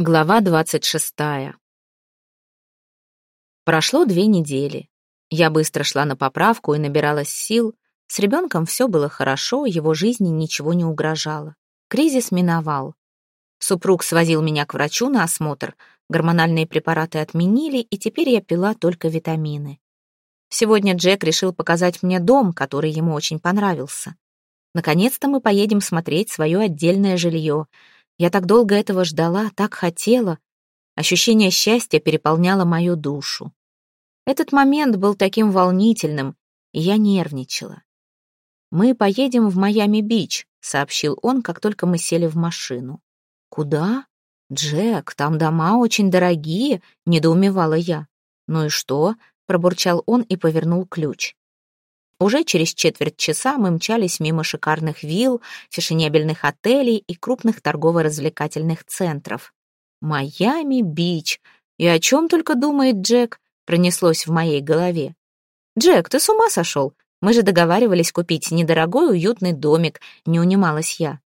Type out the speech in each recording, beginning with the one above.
Глава двадцать шестая. Прошло две недели. Я быстро шла на поправку и набиралась сил. С ребенком все было хорошо, его жизни ничего не угрожало. Кризис миновал. Супруг свозил меня к врачу на осмотр, гормональные препараты отменили, и теперь я пила только витамины. Сегодня Джек решил показать мне дом, который ему очень понравился. Наконец-то мы поедем смотреть свое отдельное жилье — я так долго этого ждала, так хотела. Ощущение счастья переполняло мою душу. Этот момент был таким волнительным, и я нервничала. «Мы поедем в Майами-Бич», — сообщил он, как только мы сели в машину. «Куда?» «Джек, там дома очень дорогие», — недоумевала я. «Ну и что?» — пробурчал он и повернул ключ. Уже через четверть часа мы мчались мимо шикарных вилл, фешенебельных отелей и крупных торгово-развлекательных центров. «Майами-Бич! И о чем только думает Джек?» пронеслось в моей голове. «Джек, ты с ума сошел? Мы же договаривались купить недорогой уютный домик», не унималась я.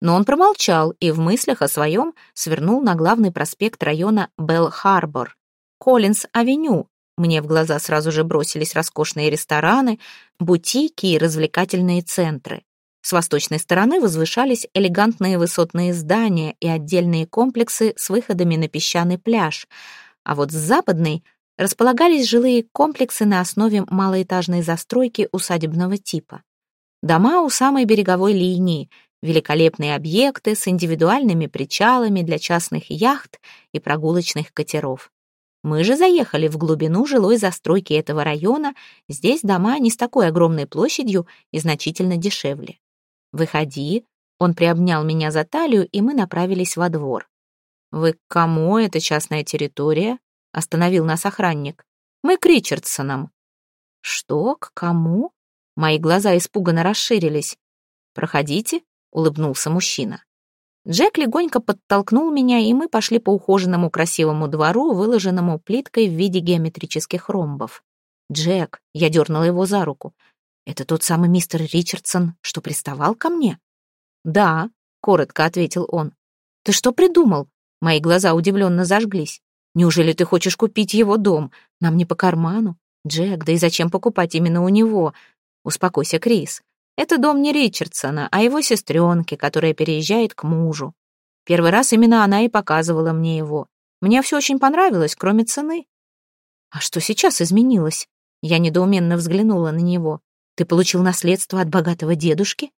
Но он промолчал и в мыслях о своем свернул на главный проспект района Белл-Харбор, Коллинс-авеню, мне в глаза сразу же бросились роскошные рестораны, бутики и развлекательные центры. С восточной стороны возвышались элегантные высотные здания и отдельные комплексы с выходами на песчаный пляж, а вот с западной располагались жилые комплексы на основе малоэтажной застройки усадебного типа. Дома у самой береговой линии, великолепные объекты с индивидуальными причалами для частных яхт и прогулочных катеров. Мы же заехали в глубину жилой застройки этого района. Здесь дома не с такой огромной площадью и значительно дешевле. «Выходи». Он приобнял меня за талию, и мы направились во двор. «Вы к кому? Это частная территория?» Остановил нас охранник. «Мы к Ричардсонам». «Что? К кому?» Мои глаза испуганно расширились. «Проходите», — улыбнулся мужчина. Джек легонько подтолкнул меня, и мы пошли по ухоженному красивому двору, выложенному плиткой в виде геометрических ромбов. «Джек», — я дернула его за руку, — «это тот самый мистер Ричардсон, что приставал ко мне?» «Да», — коротко ответил он. «Ты что придумал?» Мои глаза удивленно зажглись. «Неужели ты хочешь купить его дом? Нам не по карману. Джек, да и зачем покупать именно у него? Успокойся, Крис. Это дом не Ричардсона, а его сестренки, которая переезжает к мужу. Первый раз именно она и показывала мне его. Мне все очень понравилось, кроме цены. А что сейчас изменилось? Я недоуменно взглянула на него. Ты получил наследство от богатого дедушки?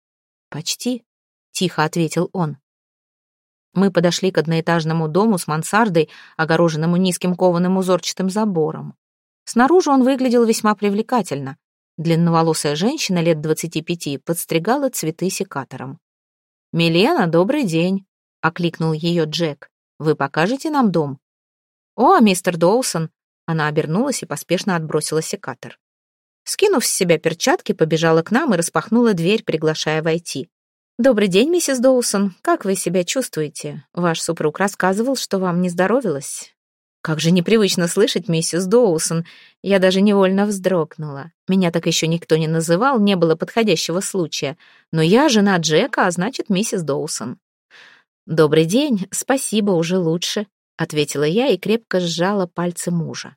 Почти, тихо ответил он. Мы подошли к одноэтажному дому с мансардой, огороженному низким кованым узорчатым забором. Снаружи он выглядел весьма привлекательно. Длинноволосая женщина лет двадцати пяти подстригала цветы секатором. «Милена, добрый день!» — окликнул ее Джек. «Вы покажете нам дом?» «О, мистер Доусон!» Она обернулась и поспешно отбросила секатор. Скинув с себя перчатки, побежала к нам и распахнула дверь, приглашая войти. «Добрый день, миссис Доусон. Как вы себя чувствуете? Ваш супруг рассказывал, что вам не здоровилось. Как же непривычно слышать миссис Доусон. Я даже невольно вздрогнула. Меня так еще никто не называл, не было подходящего случая. Но я жена Джека, а значит, миссис Доусон. «Добрый день, спасибо, уже лучше», — ответила я и крепко сжала пальцы мужа.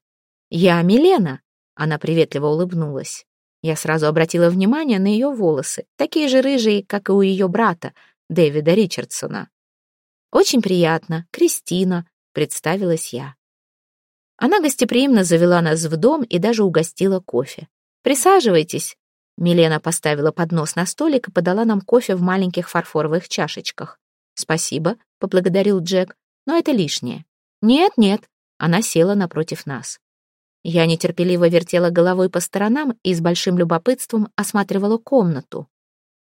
«Я Милена», — она приветливо улыбнулась. Я сразу обратила внимание на ее волосы, такие же рыжие, как и у ее брата, Дэвида Ричардсона. «Очень приятно, Кристина», — представилась я. Она гостеприимно завела нас в дом и даже угостила кофе. «Присаживайтесь». Милена поставила поднос на столик и подала нам кофе в маленьких фарфоровых чашечках. «Спасибо», — поблагодарил Джек, — «но это лишнее». «Нет, нет», — она села напротив нас. Я нетерпеливо вертела головой по сторонам и с большим любопытством осматривала комнату.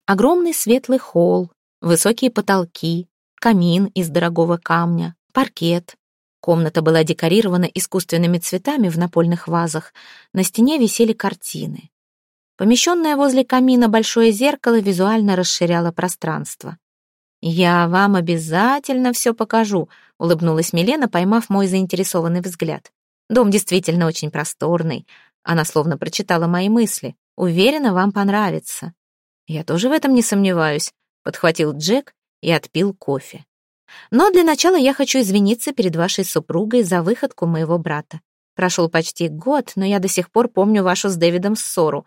Огромный светлый холл, высокие потолки, камин из дорогого камня, паркет, Комната была декорирована искусственными цветами в напольных вазах. На стене висели картины. Помещенное возле камина большое зеркало визуально расширяло пространство. «Я вам обязательно все покажу», — улыбнулась Милена, поймав мой заинтересованный взгляд. «Дом действительно очень просторный». Она словно прочитала мои мысли. «Уверена, вам понравится». «Я тоже в этом не сомневаюсь», — подхватил Джек и отпил кофе. Но для начала я хочу извиниться перед вашей супругой за выходку моего брата. Прошел почти год, но я до сих пор помню вашу с Дэвидом ссору.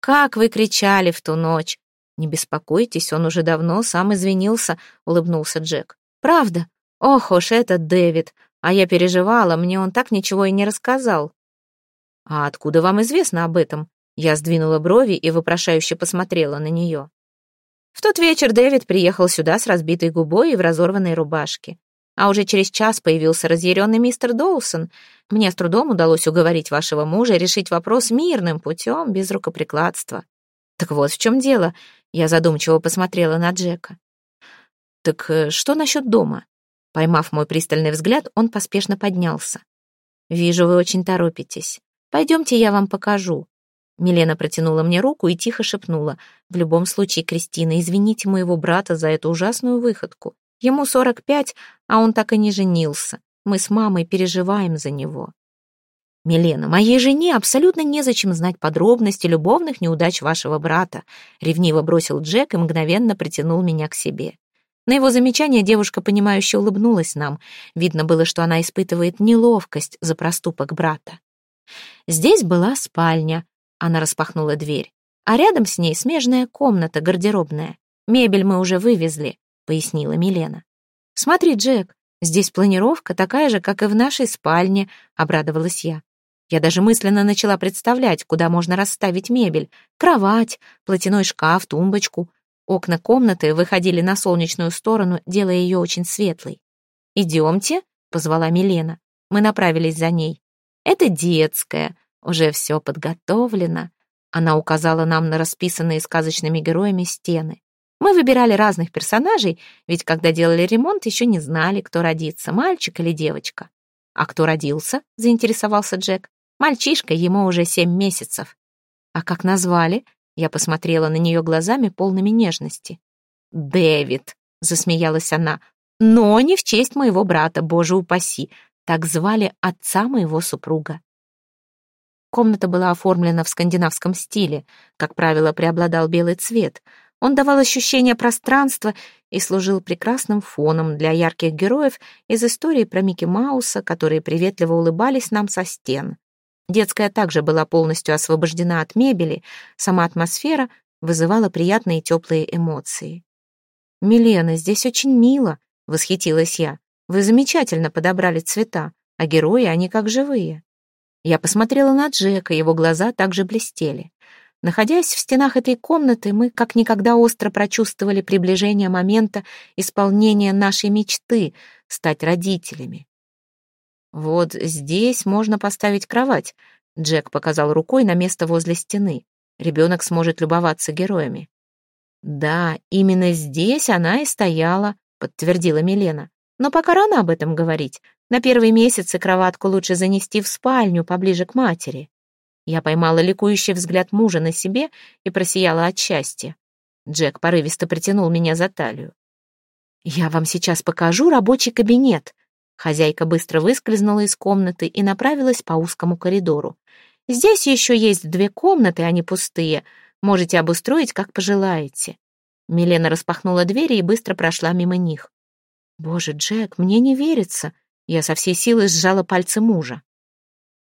Как вы кричали в ту ночь!» «Не беспокойтесь, он уже давно сам извинился», — улыбнулся Джек. «Правда? Ох уж этот Дэвид! А я переживала, мне он так ничего и не рассказал». «А откуда вам известно об этом?» Я сдвинула брови и вопрошающе посмотрела на нее. В тот вечер Дэвид приехал сюда с разбитой губой и в разорванной рубашке. А уже через час появился разъяренный мистер Доусон. Мне с трудом удалось уговорить вашего мужа решить вопрос мирным путем, без рукоприкладства. Так вот в чем дело. Я задумчиво посмотрела на Джека. Так э, что насчет дома? Поймав мой пристальный взгляд, он поспешно поднялся. «Вижу, вы очень торопитесь. Пойдемте, я вам покажу». Милена протянула мне руку и тихо шепнула. «В любом случае, Кристина, извините моего брата за эту ужасную выходку. Ему сорок пять, а он так и не женился. Мы с мамой переживаем за него». «Милена, моей жене абсолютно незачем знать подробности любовных неудач вашего брата», ревниво бросил Джек и мгновенно притянул меня к себе. На его замечание девушка, понимающе улыбнулась нам. Видно было, что она испытывает неловкость за проступок брата. Здесь была спальня. Она распахнула дверь. А рядом с ней смежная комната, гардеробная. Мебель мы уже вывезли, пояснила Милена. Смотри, Джек, здесь планировка такая же, как и в нашей спальне, обрадовалась я. Я даже мысленно начала представлять, куда можно расставить мебель. Кровать, платяной шкаф, тумбочку. Окна комнаты выходили на солнечную сторону, делая ее очень светлой. «Идемте», — позвала Милена. Мы направились за ней. «Это детская, уже все подготовлено». Она указала нам на расписанные сказочными героями стены. Мы выбирали разных персонажей, ведь когда делали ремонт, еще не знали, кто родится, мальчик или девочка. «А кто родился?» — заинтересовался Джек. Мальчишка, ему уже семь месяцев. А как назвали? Я посмотрела на нее глазами, полными нежности. «Дэвид», — засмеялась она, — «но не в честь моего брата, боже упаси. Так звали отца моего супруга». Комната была оформлена в скандинавском стиле. Как правило, преобладал белый цвет. Он давал ощущение пространства и служил прекрасным фоном для ярких героев из истории про Микки Мауса, которые приветливо улыбались нам со стен. Детская также была полностью освобождена от мебели, сама атмосфера вызывала приятные теплые эмоции. «Милена, здесь очень мило», — восхитилась я. «Вы замечательно подобрали цвета, а герои, они как живые». Я посмотрела на Джека, его глаза также блестели. Находясь в стенах этой комнаты, мы как никогда остро прочувствовали приближение момента исполнения нашей мечты — стать родителями. «Вот здесь можно поставить кровать», — Джек показал рукой на место возле стены. Ребенок сможет любоваться героями. «Да, именно здесь она и стояла», — подтвердила Милена. «Но пока рано об этом говорить. На первые месяцы кроватку лучше занести в спальню, поближе к матери». Я поймала ликующий взгляд мужа на себе и просияла от счастья. Джек порывисто притянул меня за талию. «Я вам сейчас покажу рабочий кабинет», Хозяйка быстро выскользнула из комнаты и направилась по узкому коридору. «Здесь еще есть две комнаты, они пустые. Можете обустроить, как пожелаете». Милена распахнула двери и быстро прошла мимо них. «Боже, Джек, мне не верится!» Я со всей силы сжала пальцы мужа.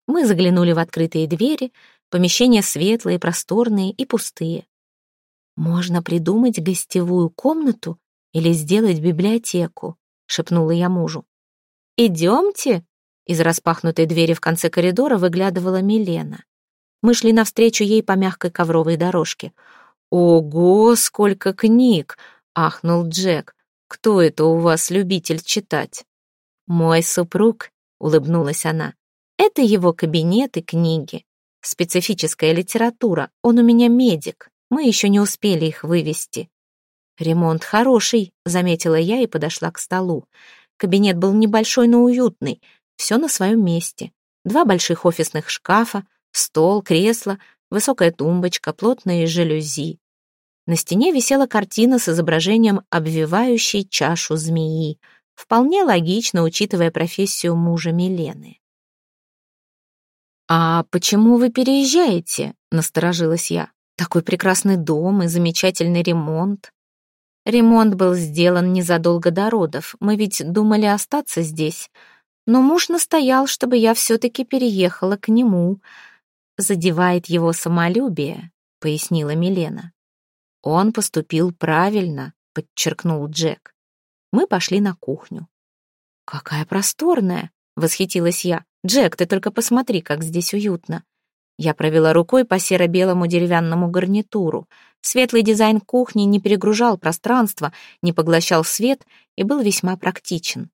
Мы заглянули в открытые двери, помещения светлые, просторные и пустые. «Можно придумать гостевую комнату или сделать библиотеку», — шепнула я мужу. «Идемте!» Из распахнутой двери в конце коридора выглядывала Милена. Мы шли навстречу ей по мягкой ковровой дорожке. «Ого, сколько книг!» — ахнул Джек. «Кто это у вас любитель читать?» «Мой супруг», — улыбнулась она. «Это его кабинет и книги. Специфическая литература. Он у меня медик. Мы еще не успели их вывести». «Ремонт хороший», — заметила я и подошла к столу. Кабинет был небольшой, но уютный, все на своем месте. Два больших офисных шкафа, стол, кресло, высокая тумбочка, плотные жалюзи. На стене висела картина с изображением обвивающей чашу змеи. Вполне логично, учитывая профессию мужа Милены. «А почему вы переезжаете?» — насторожилась я. «Такой прекрасный дом и замечательный ремонт». Ремонт был сделан незадолго до родов. Мы ведь думали остаться здесь. Но муж настоял, чтобы я все-таки переехала к нему. Задевает его самолюбие, пояснила Милена. Он поступил правильно, подчеркнул Джек. Мы пошли на кухню. Какая просторная, восхитилась я. Джек, ты только посмотри, как здесь уютно. Я провела рукой по серо-белому деревянному гарнитуру. Светлый дизайн кухни не перегружал пространство, не поглощал свет и был весьма практичен.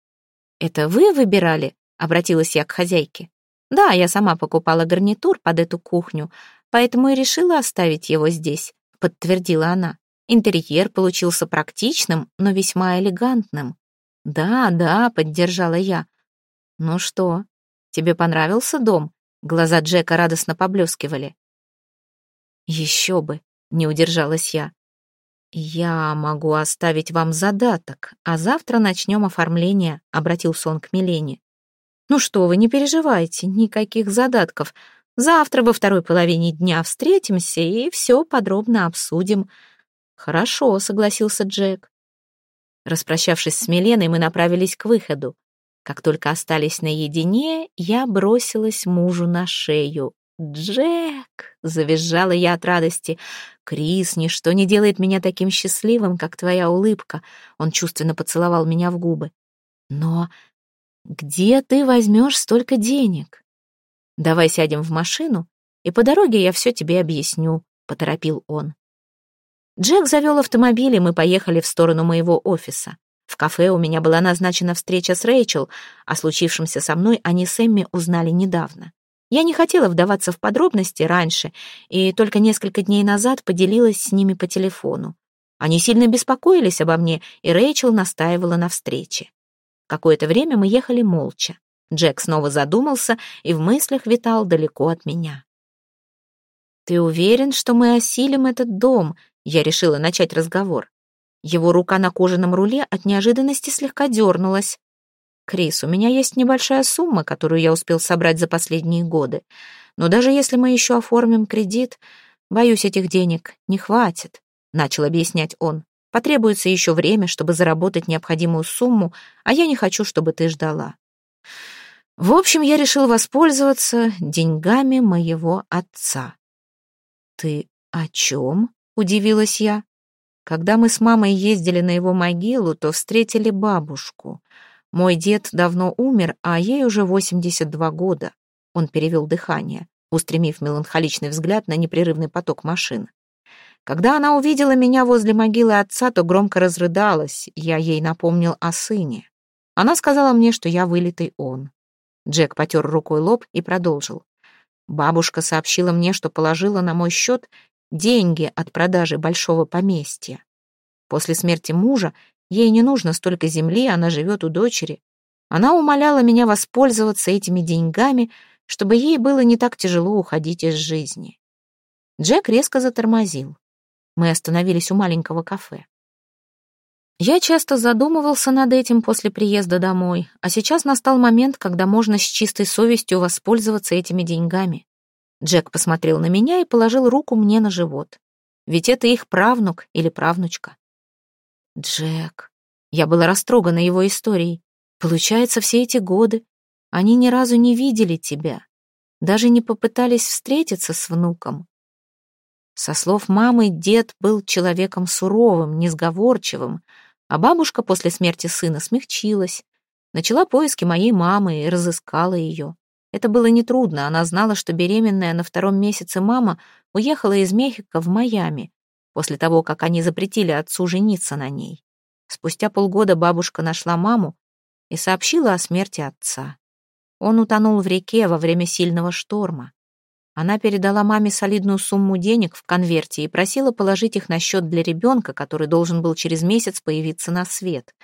«Это вы выбирали?» — обратилась я к хозяйке. «Да, я сама покупала гарнитур под эту кухню, поэтому и решила оставить его здесь», — подтвердила она. Интерьер получился практичным, но весьма элегантным. «Да, да», — поддержала я. «Ну что, тебе понравился дом?» Глаза Джека радостно поблескивали. «Еще бы!» — не удержалась я. «Я могу оставить вам задаток, а завтра начнем оформление», — обратился он к Милене. «Ну что вы, не переживайте, никаких задатков. Завтра во второй половине дня встретимся и все подробно обсудим». «Хорошо», — согласился Джек. Распрощавшись с Миленой, мы направились к выходу. Как только остались наедине, я бросилась мужу на шею. «Джек!» — завизжала я от радости. «Крис, ничто не делает меня таким счастливым, как твоя улыбка!» Он чувственно поцеловал меня в губы. «Но где ты возьмешь столько денег?» «Давай сядем в машину, и по дороге я все тебе объясню», — поторопил он. Джек завел автомобиль, и мы поехали в сторону моего офиса. В кафе у меня была назначена встреча с Рэйчел, о случившемся со мной они с Эмми узнали недавно. Я не хотела вдаваться в подробности раньше, и только несколько дней назад поделилась с ними по телефону. Они сильно беспокоились обо мне, и Рэйчел настаивала на встрече. Какое-то время мы ехали молча. Джек снова задумался и в мыслях витал далеко от меня. «Ты уверен, что мы осилим этот дом?» Я решила начать разговор. Его рука на кожаном руле от неожиданности слегка дернулась. «Крис, у меня есть небольшая сумма, которую я успел собрать за последние годы. Но даже если мы еще оформим кредит, боюсь, этих денег не хватит», — начал объяснять он. «Потребуется еще время, чтобы заработать необходимую сумму, а я не хочу, чтобы ты ждала». В общем, я решил воспользоваться деньгами моего отца. «Ты о чем?» — удивилась я. Когда мы с мамой ездили на его могилу, то встретили бабушку. Мой дед давно умер, а ей уже 82 года. Он перевел дыхание, устремив меланхоличный взгляд на непрерывный поток машин. Когда она увидела меня возле могилы отца, то громко разрыдалась. Я ей напомнил о сыне. Она сказала мне, что я вылитый он. Джек потер рукой лоб и продолжил. Бабушка сообщила мне, что положила на мой счет деньги от продажи большого поместья. После смерти мужа ей не нужно столько земли, она живет у дочери. Она умоляла меня воспользоваться этими деньгами, чтобы ей было не так тяжело уходить из жизни. Джек резко затормозил. Мы остановились у маленького кафе. Я часто задумывался над этим после приезда домой, а сейчас настал момент, когда можно с чистой совестью воспользоваться этими деньгами. Джек посмотрел на меня и положил руку мне на живот. Ведь это их правнук или правнучка. Джек. Я была растрогана его историей. Получается, все эти годы они ни разу не видели тебя. Даже не попытались встретиться с внуком. Со слов мамы, дед был человеком суровым, несговорчивым, а бабушка после смерти сына смягчилась, начала поиски моей мамы и разыскала ее. Это было нетрудно, она знала, что беременная на втором месяце мама уехала из Мехико в Майами, после того, как они запретили отцу жениться на ней. Спустя полгода бабушка нашла маму и сообщила о смерти отца. Он утонул в реке во время сильного шторма. Она передала маме солидную сумму денег в конверте и просила положить их на счет для ребенка, который должен был через месяц появиться на свет.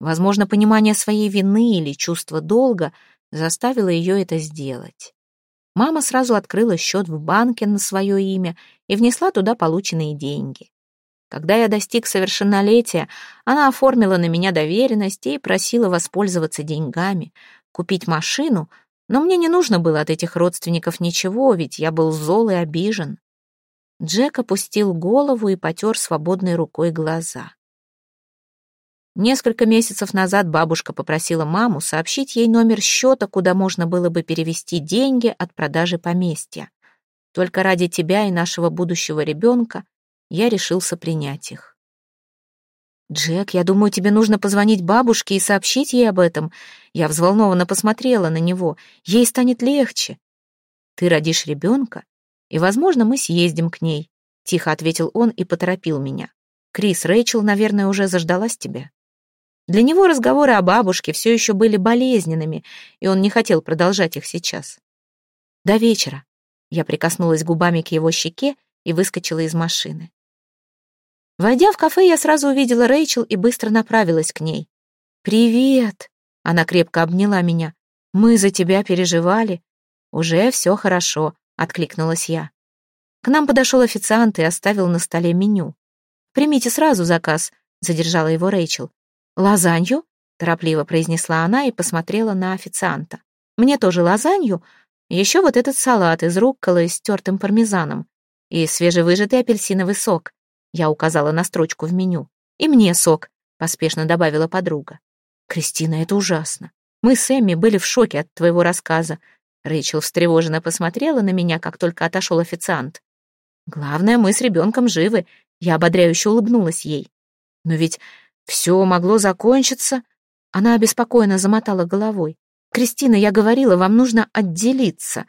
Возможно, понимание своей вины или чувство долга заставила ее это сделать. Мама сразу открыла счет в банке на свое имя и внесла туда полученные деньги. Когда я достиг совершеннолетия, она оформила на меня доверенность и просила воспользоваться деньгами, купить машину, но мне не нужно было от этих родственников ничего, ведь я был зол и обижен. Джек опустил голову и потер свободной рукой глаза. Несколько месяцев назад бабушка попросила маму сообщить ей номер счета, куда можно было бы перевести деньги от продажи поместья. Только ради тебя и нашего будущего ребенка я решился принять их. «Джек, я думаю, тебе нужно позвонить бабушке и сообщить ей об этом». Я взволнованно посмотрела на него. Ей станет легче. «Ты родишь ребенка, и, возможно, мы съездим к ней», — тихо ответил он и поторопил меня. «Крис, Рэйчел, наверное, уже заждалась тебя». Для него разговоры о бабушке все еще были болезненными, и он не хотел продолжать их сейчас. «До вечера». Я прикоснулась губами к его щеке и выскочила из машины. Войдя в кафе, я сразу увидела Рэйчел и быстро направилась к ней. «Привет!» — она крепко обняла меня. «Мы за тебя переживали». «Уже все хорошо», — откликнулась я. К нам подошел официант и оставил на столе меню. «Примите сразу заказ», — задержала его Рэйчел. «Лазанью?» — торопливо произнесла она и посмотрела на официанта. «Мне тоже лазанью, еще вот этот салат из рукколы с тертым пармезаном и свежевыжатый апельсиновый сок. Я указала на строчку в меню. «И мне сок», — поспешно добавила подруга. «Кристина, это ужасно. Мы с Эмми были в шоке от твоего рассказа». Рэйчел встревоженно посмотрела на меня, как только отошел официант. «Главное, мы с ребенком живы», — я ободряюще улыбнулась ей. «Но ведь все могло закончиться...» Она обеспокоенно замотала головой. «Кристина, я говорила, вам нужно отделиться.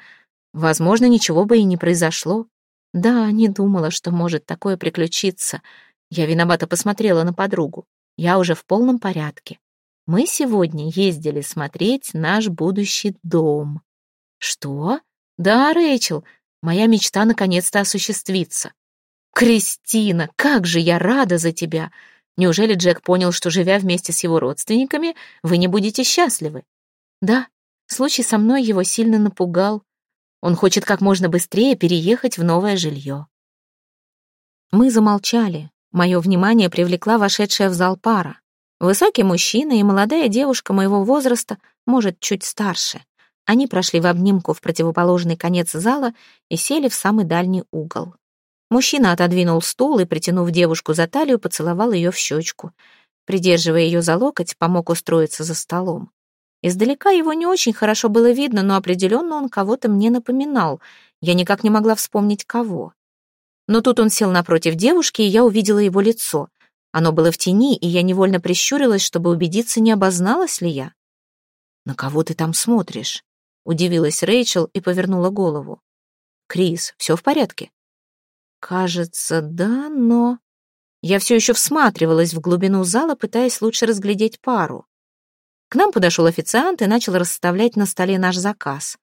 Возможно, ничего бы и не произошло. Да, не думала, что может такое приключиться. Я виновато посмотрела на подругу. Я уже в полном порядке. Мы сегодня ездили смотреть наш будущий дом. Что? Да, Рэйчел, моя мечта наконец-то осуществится. Кристина, как же я рада за тебя! Неужели Джек понял, что, живя вместе с его родственниками, вы не будете счастливы? Да, случай со мной его сильно напугал. Он хочет как можно быстрее переехать в новое жилье. Мы замолчали. Мое внимание привлекла вошедшая в зал пара. Высокий мужчина и молодая девушка моего возраста, может, чуть старше. Они прошли в обнимку в противоположный конец зала и сели в самый дальний угол. Мужчина отодвинул стул и, притянув девушку за талию, поцеловал ее в щечку. Придерживая ее за локоть, помог устроиться за столом. Издалека его не очень хорошо было видно, но определенно он кого-то мне напоминал. Я никак не могла вспомнить, кого. Но тут он сел напротив девушки, и я увидела его лицо. Оно было в тени, и я невольно прищурилась, чтобы убедиться, не обозналась ли я. «На кого ты там смотришь?» — удивилась Рэйчел и повернула голову. «Крис, все в порядке?» «Кажется, да, но...» Я все еще всматривалась в глубину зала, пытаясь лучше разглядеть пару. К нам подошел официант и начал расставлять на столе наш заказ.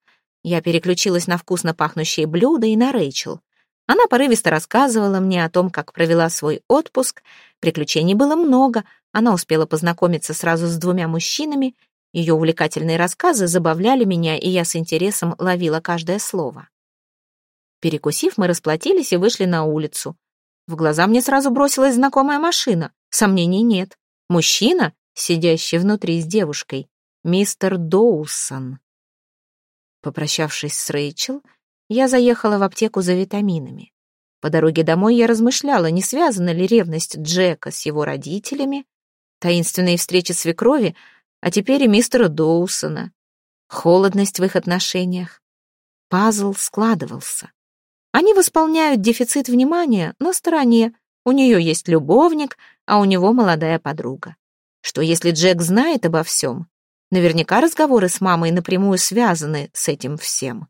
Я переключилась на вкусно пахнущие блюда и на Рэйчел. Она порывисто рассказывала мне о том, как провела свой отпуск. Приключений было много. Она успела познакомиться сразу с двумя мужчинами. Ее увлекательные рассказы забавляли меня, и я с интересом ловила каждое слово. Перекусив, мы расплатились и вышли на улицу. В глаза мне сразу бросилась знакомая машина. Сомнений нет. Мужчина сидящий внутри с девушкой, мистер Доусон. Попрощавшись с Рэйчел, я заехала в аптеку за витаминами. По дороге домой я размышляла, не связана ли ревность Джека с его родителями, таинственные встречи свекрови, а теперь и мистера Доусона, холодность в их отношениях. Пазл складывался. Они восполняют дефицит внимания на стороне. У нее есть любовник, а у него молодая подруга. Что если Джек знает обо всем? Наверняка разговоры с мамой напрямую связаны с этим всем.